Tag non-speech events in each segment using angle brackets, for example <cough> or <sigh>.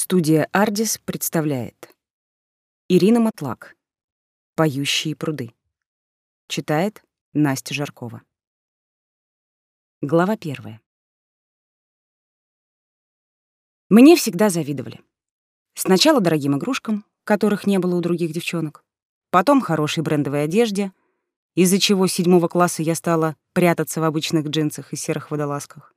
Студия «Ардис» представляет. Ирина Матлак. «Поющие пруды» Читает Настя Жаркова. Глава первая. Мне всегда завидовали. Сначала дорогим игрушкам, которых не было у других девчонок, потом хорошей брендовой одежде, из-за чего седьмого класса я стала прятаться в обычных джинсах и серых водолазках.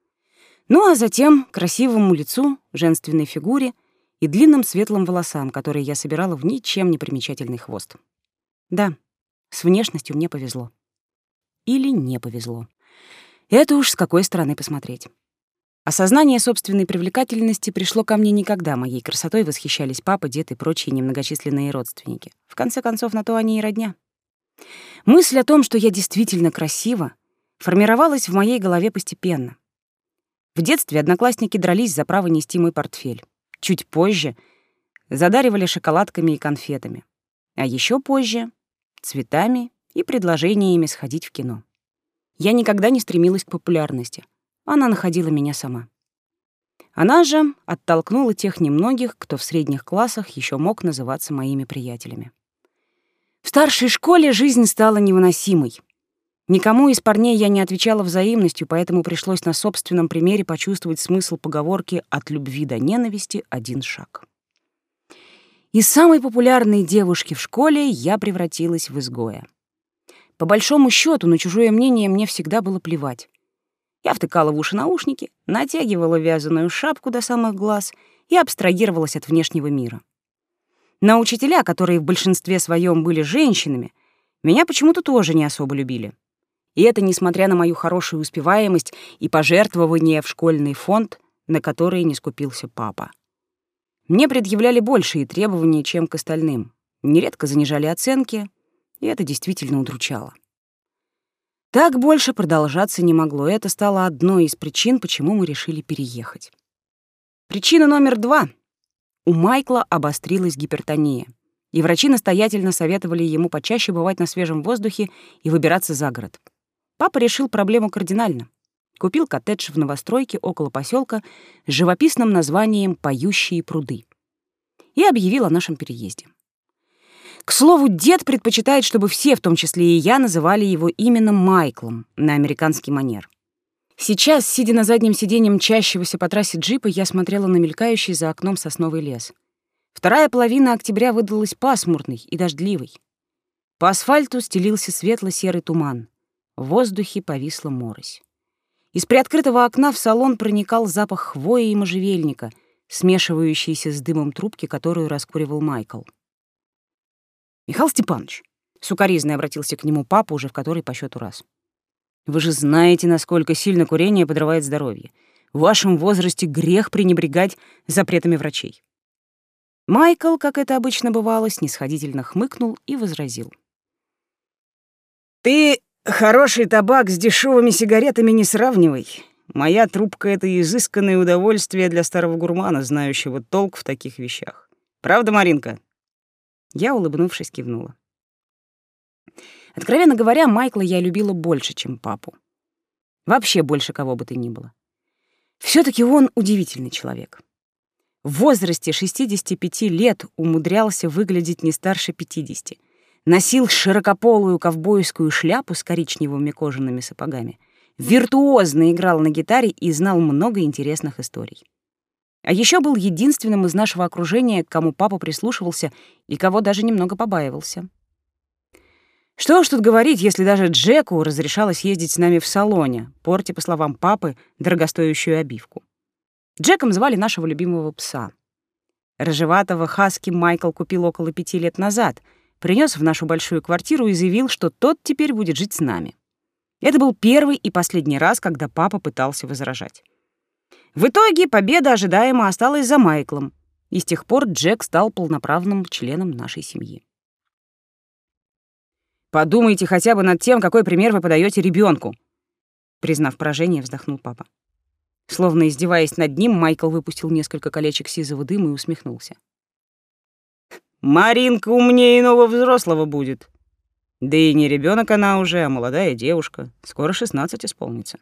Ну а затем красивому лицу, женственной фигуре и длинным светлым волосам, которые я собирала в ничем не примечательный хвост. Да, с внешностью мне повезло. Или не повезло. Это уж с какой стороны посмотреть. Осознание собственной привлекательности пришло ко мне никогда. Моей красотой восхищались папа, дед и прочие немногочисленные родственники. В конце концов, на то они и родня. Мысль о том, что я действительно красива, формировалась в моей голове постепенно. В детстве одноклассники дрались за право нести мой портфель. Чуть позже задаривали шоколадками и конфетами. А еще позже — цветами и предложениями сходить в кино. Я никогда не стремилась к популярности. Она находила меня сама. Она же оттолкнула тех немногих, кто в средних классах еще мог называться моими приятелями. В старшей школе жизнь стала невыносимой. Никому из парней я не отвечала взаимностью, поэтому пришлось на собственном примере почувствовать смысл поговорки «от любви до ненависти один шаг». Из самой популярной девушки в школе я превратилась в изгоя. По большому счету на чужое мнение мне всегда было плевать. Я втыкала в уши наушники, натягивала вязаную шапку до самых глаз и абстрагировалась от внешнего мира. На учителя, которые в большинстве своем были женщинами, меня почему-то тоже не особо любили. И это несмотря на мою хорошую успеваемость и пожертвования в школьный фонд, на которые не скупился папа. Мне предъявляли большие требования, чем к остальным. Нередко занижали оценки, и это действительно удручало. Так больше продолжаться не могло, и это стало одной из причин, почему мы решили переехать. Причина номер два. У Майкла обострилась гипертония, и врачи настоятельно советовали ему почаще бывать на свежем воздухе и выбираться за город. Папа решил проблему кардинально. Купил коттедж в новостройке около поселка с живописным названием «Поющие пруды» и объявил о нашем переезде. К слову, дед предпочитает, чтобы все, в том числе и я, называли его именно Майклом на американский манер. Сейчас, сидя на заднем сиденье мчащегося по трассе джипа, я смотрела на мелькающий за окном сосновый лес. Вторая половина октября выдалась пасмурной и дождливой. По асфальту стелился светло-серый туман. В воздухе повисла морось. Из приоткрытого окна в салон проникал запах хвои и можжевельника, смешивающийся с дымом трубки, которую раскуривал Майкл. «Михаил Степанович», — сукоризно обратился к нему папа уже в который по счету раз, «вы же знаете, насколько сильно курение подрывает здоровье. В вашем возрасте грех пренебрегать запретами врачей». Майкл, как это обычно бывало, снисходительно хмыкнул и возразил. «Ты Хороший табак с дешевыми сигаретами не сравнивай. Моя трубка — это изысканное удовольствие для старого гурмана, знающего толк в таких вещах. Правда, Маринка?» Я, улыбнувшись, кивнула. Откровенно говоря, Майкла я любила больше, чем папу. Вообще больше кого бы то ни было. все таки он удивительный человек. В возрасте 65 лет умудрялся выглядеть не старше 50 — носил широкополую ковбойскую шляпу с коричневыми кожаными сапогами, виртуозно играл на гитаре и знал много интересных историй. А еще был единственным из нашего окружения, к кому папа прислушивался и кого даже немного побаивался. Что уж тут говорить, если даже Джеку разрешалось ездить с нами в салоне, порте, по словам папы, дорогостоящую обивку. Джеком звали нашего любимого пса. Рыжеватого хаски Майкл купил около пяти лет назад — принес в нашу большую квартиру и заявил, что тот теперь будет жить с нами. Это был первый и последний раз, когда папа пытался возражать. В итоге победа ожидаемо осталась за Майклом, и с тех пор Джек стал полноправным членом нашей семьи. «Подумайте хотя бы над тем, какой пример вы подаете ребенку, признав поражение, вздохнул папа. Словно издеваясь над ним, Майкл выпустил несколько колечек сизого дыма и усмехнулся. Маринка умнее иного взрослого будет. Да и не ребенок она уже, а молодая девушка. Скоро шестнадцать исполнится.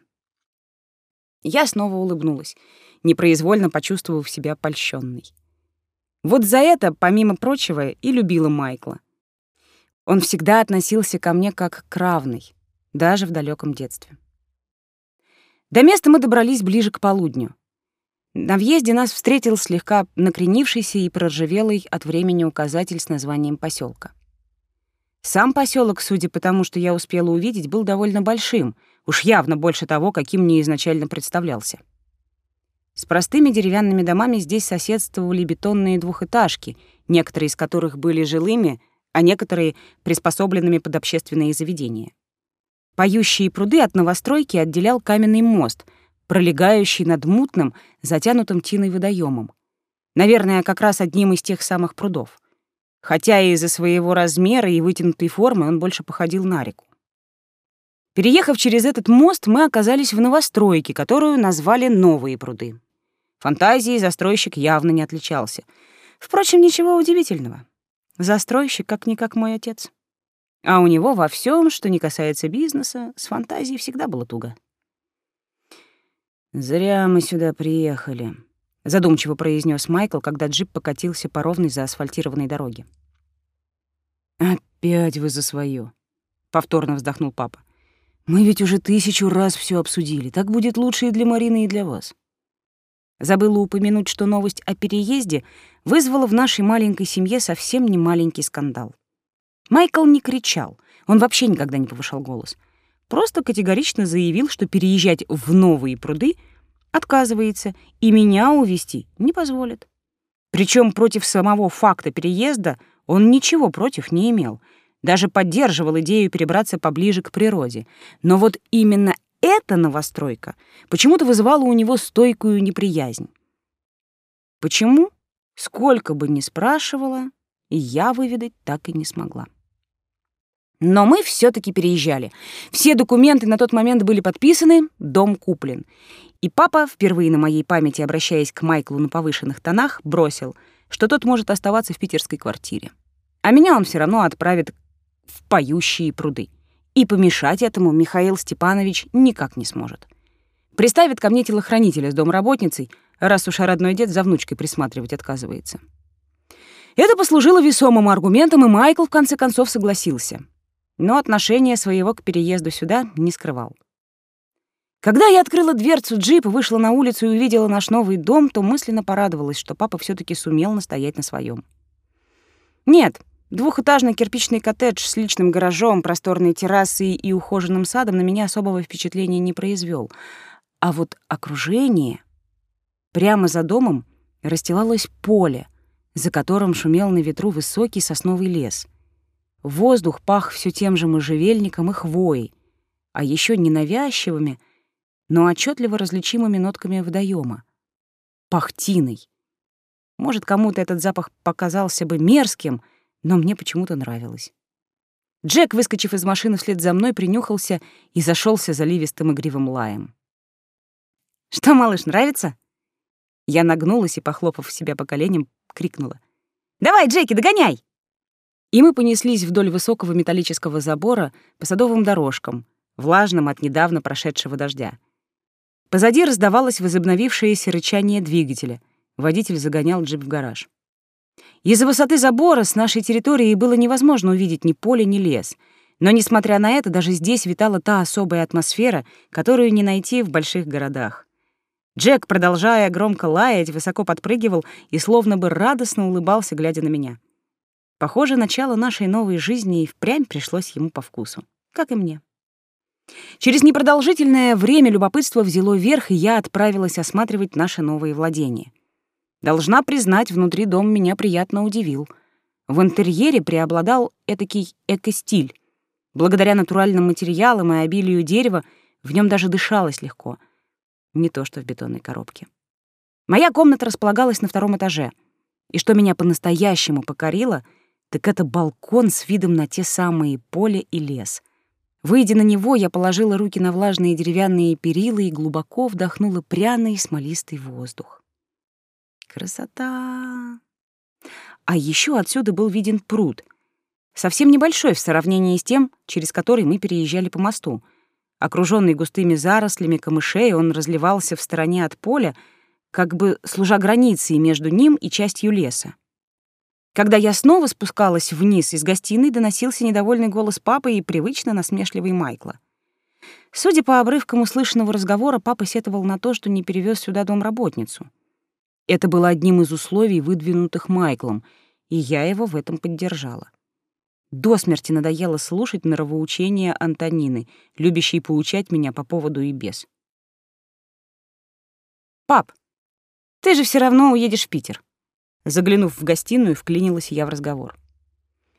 Я снова улыбнулась, непроизвольно почувствовав себя польщенной. Вот за это, помимо прочего, и любила Майкла. Он всегда относился ко мне как к равной, даже в далеком детстве. До места мы добрались ближе к полудню. На въезде нас встретил слегка накренившийся и проржавелый от времени указатель с названием поселка. Сам поселок, судя по тому, что я успела увидеть, был довольно большим, уж явно больше того, каким мне изначально представлялся. С простыми деревянными домами здесь соседствовали бетонные двухэтажки, некоторые из которых были жилыми, а некоторые — приспособленными под общественные заведения. Поющие пруды от новостройки отделял каменный мост, пролегающий над мутным, затянутым тиной водоемом. Наверное, как раз одним из тех самых прудов. Хотя из-за своего размера и вытянутой формы он больше походил на реку. Переехав через этот мост, мы оказались в новостройке, которую назвали «Новые пруды». Фантазией застройщик явно не отличался. Впрочем, ничего удивительного. Застройщик как-никак мой отец. А у него во всем, что не касается бизнеса, с фантазией всегда было туго. «Зря мы сюда приехали», — задумчиво произнес Майкл, когда джип покатился по ровной заасфальтированной дороге. «Опять вы за свое, повторно вздохнул папа. «Мы ведь уже тысячу раз все обсудили. Так будет лучше и для Марины, и для вас». Забыла упомянуть, что новость о переезде вызвала в нашей маленькой семье совсем не маленький скандал. Майкл не кричал, он вообще никогда не повышал голос. Просто категорично заявил, что переезжать в новые пруды отказывается и меня увезти не позволит. Причем против самого факта переезда он ничего против не имел, даже поддерживал идею перебраться поближе к природе. Но вот именно эта новостройка почему-то вызывала у него стойкую неприязнь. Почему? Сколько бы ни спрашивала, я выведать так и не смогла. Но мы все таки переезжали. Все документы на тот момент были подписаны, дом куплен. И папа, впервые на моей памяти обращаясь к Майклу на повышенных тонах, бросил, что тот может оставаться в питерской квартире. А меня он все равно отправит в поющие пруды. И помешать этому Михаил Степанович никак не сможет. Приставит ко мне телохранителя с домработницей, раз уж родной дед за внучкой присматривать отказывается. Это послужило весомым аргументом, и Майкл в конце концов согласился. Но отношение своего к переезду сюда не скрывал. Когда я открыла дверцу джипа, вышла на улицу и увидела наш новый дом, то мысленно порадовалась, что папа все таки сумел настоять на своем. Нет, Двухэтажный кирпичный коттедж с личным гаражом, просторной террасой и ухоженным садом на меня особого впечатления не произвел. А вот окружение... Прямо за домом расстилалось поле, за которым шумел на ветру высокий сосновый лес. Воздух пах все тем же можжевельником и хвоей, а еще ненавязчивыми, но отчетливо различимыми нотками водоема. Пахтиной. Может, кому-то этот запах показался бы мерзким — но мне почему-то нравилось. Джек, выскочив из машины вслед за мной, принюхался и зашелся заливистым игривым лаем. «Что, малыш, нравится?» Я нагнулась и, похлопав себя по коленям, крикнула. «Давай, Джеки, догоняй!» И мы понеслись вдоль высокого металлического забора по садовым дорожкам, влажным от недавно прошедшего дождя. Позади раздавалось возобновившееся рычание двигателя. Водитель загонял джип в гараж. Из-за высоты забора с нашей территории было невозможно увидеть ни поле, ни лес. Но, несмотря на это, даже здесь витала та особая атмосфера, которую не найти в больших городах. Джек, продолжая громко лаять, высоко подпрыгивал и словно бы радостно улыбался, глядя на меня. Похоже, начало нашей новой жизни и впрямь пришлось ему по вкусу, как и мне. Через непродолжительное время любопытство взяло верх, и я отправилась осматривать наши новые владения. Должна признать, внутри дом меня приятно удивил. В интерьере преобладал этакий эко-стиль. Благодаря натуральным материалам и обилию дерева в нем даже дышалось легко. Не то что в бетонной коробке. Моя комната располагалась на втором этаже. И что меня по-настоящему покорило, так это балкон с видом на те самые поле и лес. Выйдя на него, я положила руки на влажные деревянные перила и глубоко вдохнула пряный смолистый воздух. Красота! А еще отсюда был виден пруд, совсем небольшой в сравнении с тем, через который мы переезжали по мосту. Окруженный густыми зарослями камышей, он разливался в стороне от поля, как бы служа границей между ним и частью леса. Когда я снова спускалась вниз из гостиной, доносился недовольный голос папы и привычно насмешливый Майкла. Судя по обрывкам услышанного разговора, папа сетовал на то, что не перевез сюда домработницу. Это было одним из условий, выдвинутых Майклом, и я его в этом поддержала. До смерти надоело слушать норовоучения Антонины, любящей поучать меня по поводу и без. «Пап, ты же все равно уедешь в Питер», Заглянув в гостиную, вклинилась я в разговор.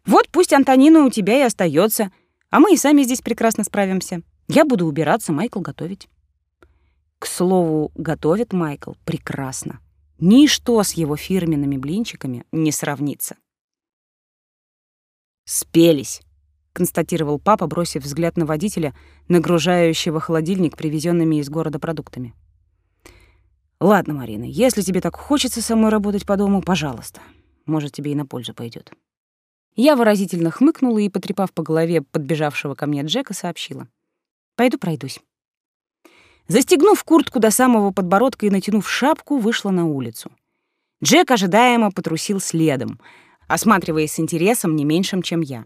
«Вот пусть Антонина у тебя и остается, а мы и сами здесь прекрасно справимся. Я буду убираться, Майкл готовить». К слову, готовит Майкл прекрасно. Ничто с его фирменными блинчиками не сравнится. «Спелись», — констатировал папа, бросив взгляд на водителя, нагружающего холодильник привезенными из города продуктами. Ладно, Марина, если тебе так хочется со мной работать по дому, пожалуйста. Может, тебе и на пользу пойдет. Я выразительно хмыкнула и, потрепав по голове подбежавшего ко мне Джека, сообщила. «Пойду пройдусь». Застегнув куртку до самого подбородка и натянув шапку, вышла на улицу. Джек ожидаемо потрусил следом, осматриваясь с интересом не меньшим, чем я.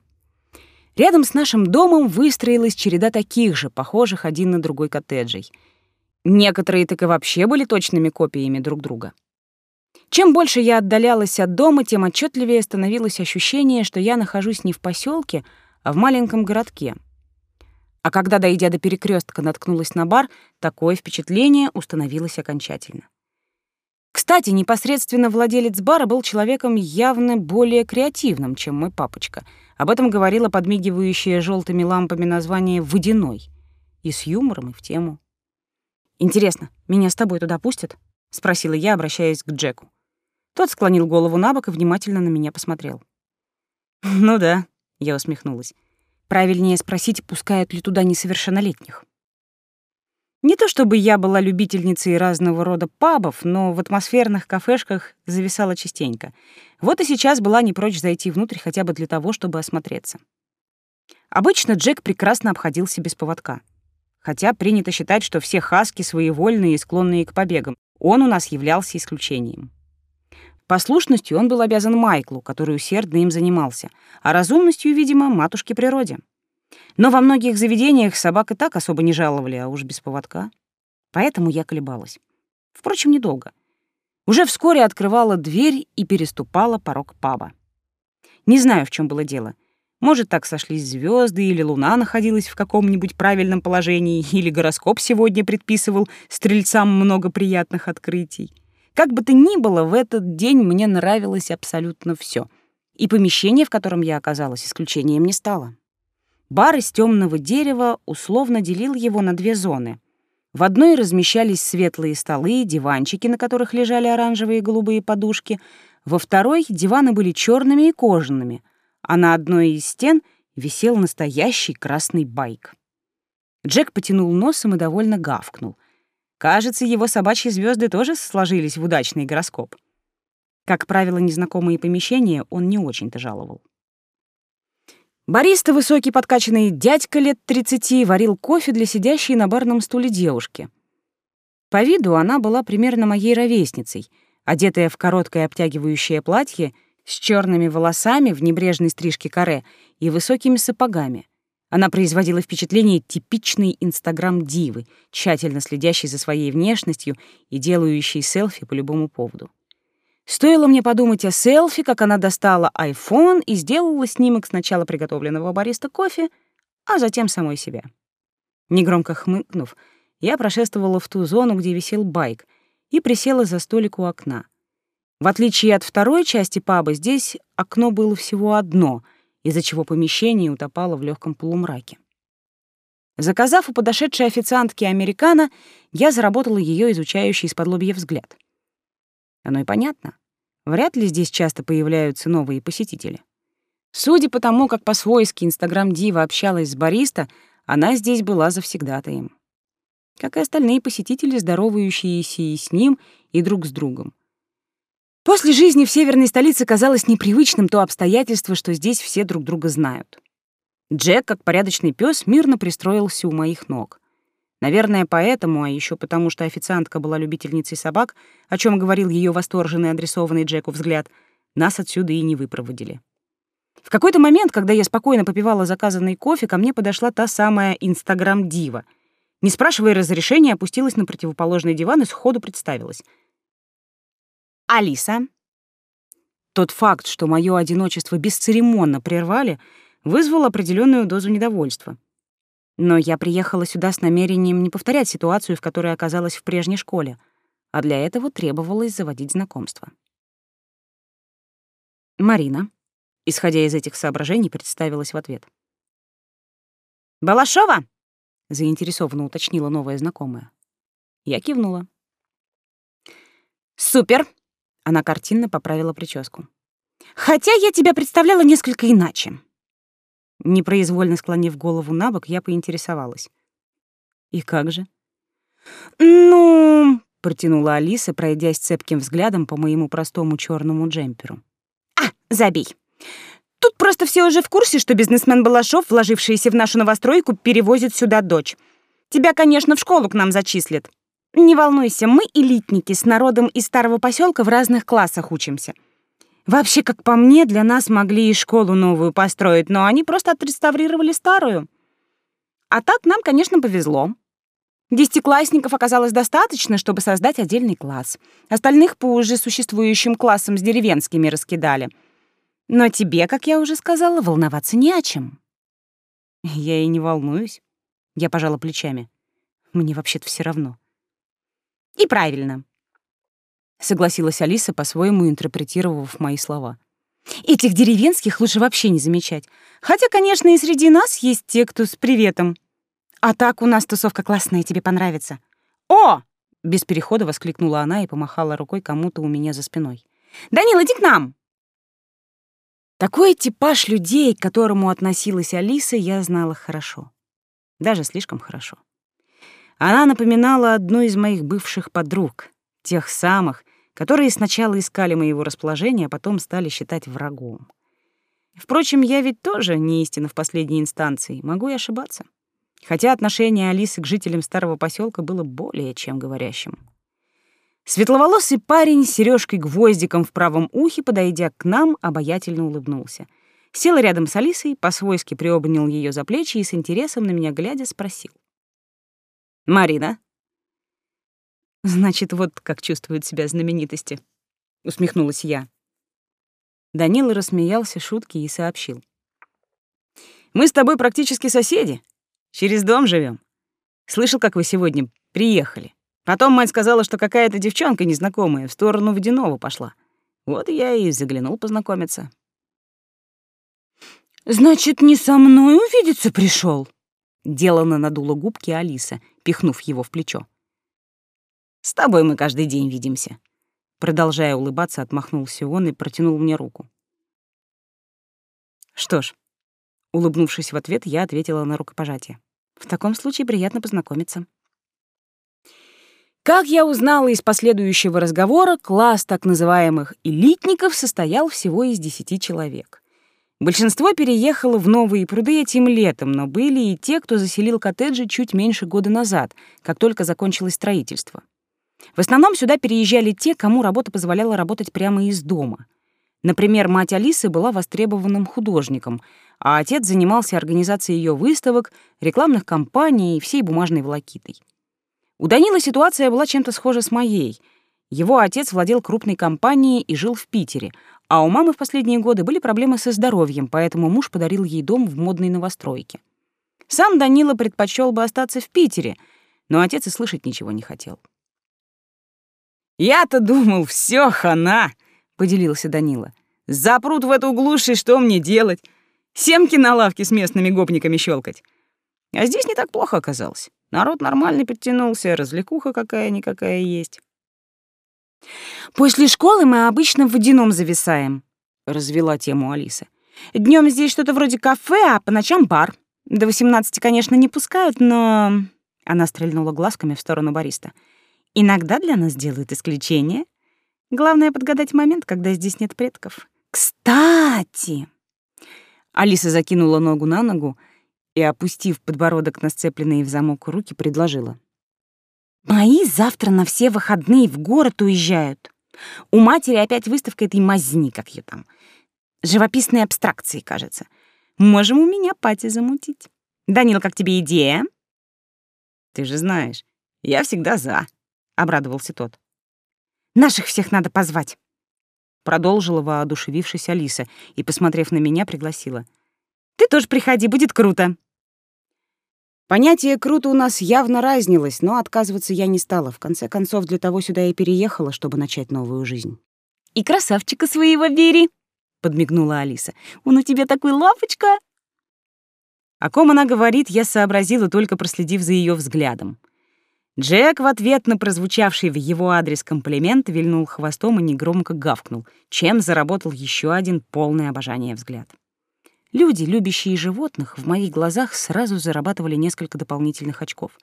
Рядом с нашим домом выстроилась череда таких же, похожих один на другой коттеджей — Некоторые так и вообще были точными копиями друг друга. Чем больше я отдалялась от дома, тем отчетливее становилось ощущение, что я нахожусь не в поселке, а в маленьком городке. А когда, дойдя до перекрестка, наткнулась на бар, такое впечатление установилось окончательно. Кстати, непосредственно владелец бара был человеком явно более креативным, чем мой папочка. Об этом говорило подмигивающее желтыми лампами название «Водяной». И с юмором, и в тему. «Интересно, меня с тобой туда пустят?» — спросила я, обращаясь к Джеку. Тот склонил голову на бок и внимательно на меня посмотрел. <laughs> «Ну да», — я усмехнулась. «Правильнее спросить, пускают ли туда несовершеннолетних». Не то чтобы я была любительницей разного рода пабов, но в атмосферных кафешках зависала частенько. Вот и сейчас была не прочь зайти внутрь хотя бы для того, чтобы осмотреться. Обычно Джек прекрасно обходился без поводка — хотя принято считать, что все хаски своевольные и склонные к побегам. Он у нас являлся исключением. Послушностью он был обязан Майклу, который усердно им занимался, а разумностью, видимо, матушке природе. Но во многих заведениях собак и так особо не жаловали, а уж без поводка. Поэтому я колебалась. Впрочем, недолго. Уже вскоре открывала дверь и переступала порог паба. Не знаю, в чем было дело — может, так сошлись звезды, или луна находилась в каком-нибудь правильном положении, или гороскоп сегодня предписывал стрельцам много приятных открытий. Как бы то ни было, в этот день мне нравилось абсолютно все, И помещение, в котором я оказалась, исключением не стало. Бар из темного дерева условно делил его на две зоны. В одной размещались светлые столы, диванчики, на которых лежали оранжевые и голубые подушки. Во второй диваны были черными и кожаными — а на одной из стен висел настоящий красный байк. Джек потянул носом и довольно гавкнул. Кажется, его собачьи звезды тоже сложились в удачный гороскоп. Как правило, незнакомые помещения он не очень-то жаловал. Бариста, высокий подкачанный дядька лет 30, варил кофе для сидящей на барном стуле девушки. По виду она была примерно моей ровесницей, одетая в короткое обтягивающее платье с черными волосами в небрежной стрижке каре и высокими сапогами. Она производила впечатление типичной инстаграм-дивы, тщательно следящей за своей внешностью и делающей селфи по любому поводу. Стоило мне подумать о селфи, как она достала iPhone и сделала снимок сначала приготовленного бариста кофе, а затем самой себя. Негромко хмыкнув, я прошествовала в ту зону, где висел байк, и присела за столик у окна — в отличие от второй части паба, здесь окно было всего одно, из-за чего помещение утопало в легком полумраке. Заказав у подошедшей официантки американо, я заработала ее изучающий из-под взгляд. Оно и понятно. Вряд ли здесь часто появляются новые посетители. Судя по тому, как по-свойски Инстаграм-дива общалась с бариста, она здесь была завсегдатаем. Как и остальные посетители, здоровающиеся и с ним, и друг с другом. После жизни в северной столице казалось непривычным то обстоятельство, что здесь все друг друга знают. Джек, как порядочный пес, мирно пристроился у моих ног. Наверное, поэтому, а еще потому, что официантка была любительницей собак, о чем говорил ее восторженный адресованный Джеку взгляд, нас отсюда и не выпроводили. В какой-то момент, когда я спокойно попивала заказанный кофе, ко мне подошла та самая Инстаграм-дива. Не спрашивая разрешения, опустилась на противоположный диван и сходу представилась. «Алиса». Тот факт, что мое одиночество бесцеремонно прервали, вызвал определенную дозу недовольства. Но я приехала сюда с намерением не повторять ситуацию, в которой оказалась в прежней школе, а для этого требовалось заводить знакомство. Марина, исходя из этих соображений, представилась в ответ. «Балашова!» — заинтересованно уточнила новая знакомая. Я кивнула. «Супер!» — она картинно поправила прическу. «Хотя я тебя представляла несколько иначе. Непроизвольно склонив голову на бок, я поинтересовалась. «И как же?» «Ну...» — протянула Алиса, пройдясь цепким взглядом по моему простому черному джемперу. «А, забей. Тут просто все уже в курсе, что бизнесмен Балашов, вложившийся в нашу новостройку, перевозит сюда дочь. Тебя, конечно, в школу к нам зачислят. Не волнуйся, мы элитники с народом из старого поселка в разных классах учимся. Вообще, как по мне, для нас могли и школу новую построить, но они просто отреставрировали старую. А так нам, конечно, повезло. Десятиклассников оказалось достаточно, чтобы создать отдельный класс. Остальных по уже существующим классам с деревенскими раскидали. Но тебе, как я уже сказала, волноваться не о чем. Я и не волнуюсь. Я пожала плечами. Мне вообще-то все равно. И правильно. — согласилась Алиса, по-своему интерпретировав мои слова. «Этих деревенских лучше вообще не замечать. Хотя, конечно, и среди нас есть те, кто с приветом. А так у нас тусовка классная, тебе понравится». «О!» — без перехода воскликнула она и помахала рукой кому-то у меня за спиной. «Данил, иди к нам!» Такой типаж людей, к которому относилась Алиса, я знала хорошо. Даже слишком хорошо. Она напоминала одну из моих бывших подруг, тех самых, которые сначала искали моего расположения, а потом стали считать врагом. Впрочем, я ведь тоже не истина в последней инстанции, могу и ошибаться. Хотя отношение Алисы к жителям старого поселка было более чем говорящим. Светловолосый парень с сережкой-гвоздиком в правом ухе, подойдя к нам, обаятельно улыбнулся. Сел рядом с Алисой, по-свойски приобнял ее за плечи и с интересом на меня глядя спросил. «Марина, Значит, вот как чувствуют себя знаменитости, усмехнулась я. Данила рассмеялся шутки и сообщил: Мы с тобой практически соседи. Через дом живем. Слышал, как вы сегодня приехали. Потом мать сказала, что какая-то девчонка незнакомая в сторону Водяного пошла. Вот я и заглянул познакомиться. Значит, не со мной увидеться пришел? Делано надула губки Алиса, пихнув его в плечо. С тобой мы каждый день видимся. Продолжая улыбаться, отмахнулся он и протянул мне руку. Что ж, улыбнувшись в ответ, я ответила на рукопожатие. В таком случае приятно познакомиться. Как я узнала из последующего разговора, класс так называемых элитников состоял всего из десяти человек. Большинство переехало в новые пруды этим летом, но были и те, кто заселил коттеджи чуть меньше года назад, как только закончилось строительство. В основном сюда переезжали те, кому работа позволяла работать прямо из дома. Например, мать Алисы была востребованным художником, а отец занимался организацией ее выставок, рекламных кампаний и всей бумажной волокитой. У Данила ситуация была чем-то схожа с моей. Его отец владел крупной компанией и жил в Питере, а у мамы в последние годы были проблемы со здоровьем, поэтому муж подарил ей дом в модной новостройке. Сам Данила предпочел бы остаться в Питере, но отец и слышать ничего не хотел. «Я-то думал, все хана!» — поделился Данила. «Запрут в эту глушь, и что мне делать? Семки на лавке с местными гопниками щелкать. А здесь не так плохо оказалось. Народ нормальный подтянулся, развлекуха какая-никакая есть». «После школы мы обычно в водяном зависаем», — развела тему Алиса. Днем здесь что-то вроде кафе, а по ночам бар. До восемнадцати, конечно, не пускают, но...» Она стрельнула глазками в сторону бариста. Иногда для нас делают исключение. Главное — подгадать момент, когда здесь нет предков. Кстати!» Алиса закинула ногу на ногу и, опустив подбородок на сцепленные в замок руки, предложила. «Мои завтра на все выходные в город уезжают. У матери опять выставка этой мазни, как ее там. Живописные абстракции, кажется. Можем у меня пати замутить. Данил, как тебе идея? Ты же знаешь, я всегда за, — обрадовался тот. Наших всех надо позвать. Продолжила воодушевившись Алиса и, посмотрев на меня, пригласила. Ты тоже приходи, будет круто. Понятие «круто» у нас явно разнилось, но отказываться я не стала. В конце концов, для того сюда и переехала, чтобы начать новую жизнь. «И красавчика своего бери!» — подмигнула Алиса. «Он у тебя такой лапочка!» О ком она говорит, я сообразила, только проследив за ее взглядом. Джек в ответ на прозвучавший в его адрес комплимент вильнул хвостом и негромко гавкнул, чем заработал еще один полный обожание взгляд. Люди, любящие животных, в моих глазах сразу зарабатывали несколько дополнительных очков.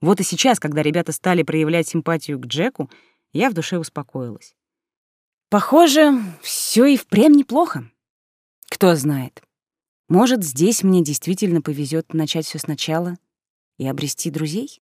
Вот и сейчас, когда ребята стали проявлять симпатию к Джеку, я в душе успокоилась. Похоже, все и впрямь неплохо. Кто знает. Может, здесь мне действительно повезет начать все сначала и обрести друзей?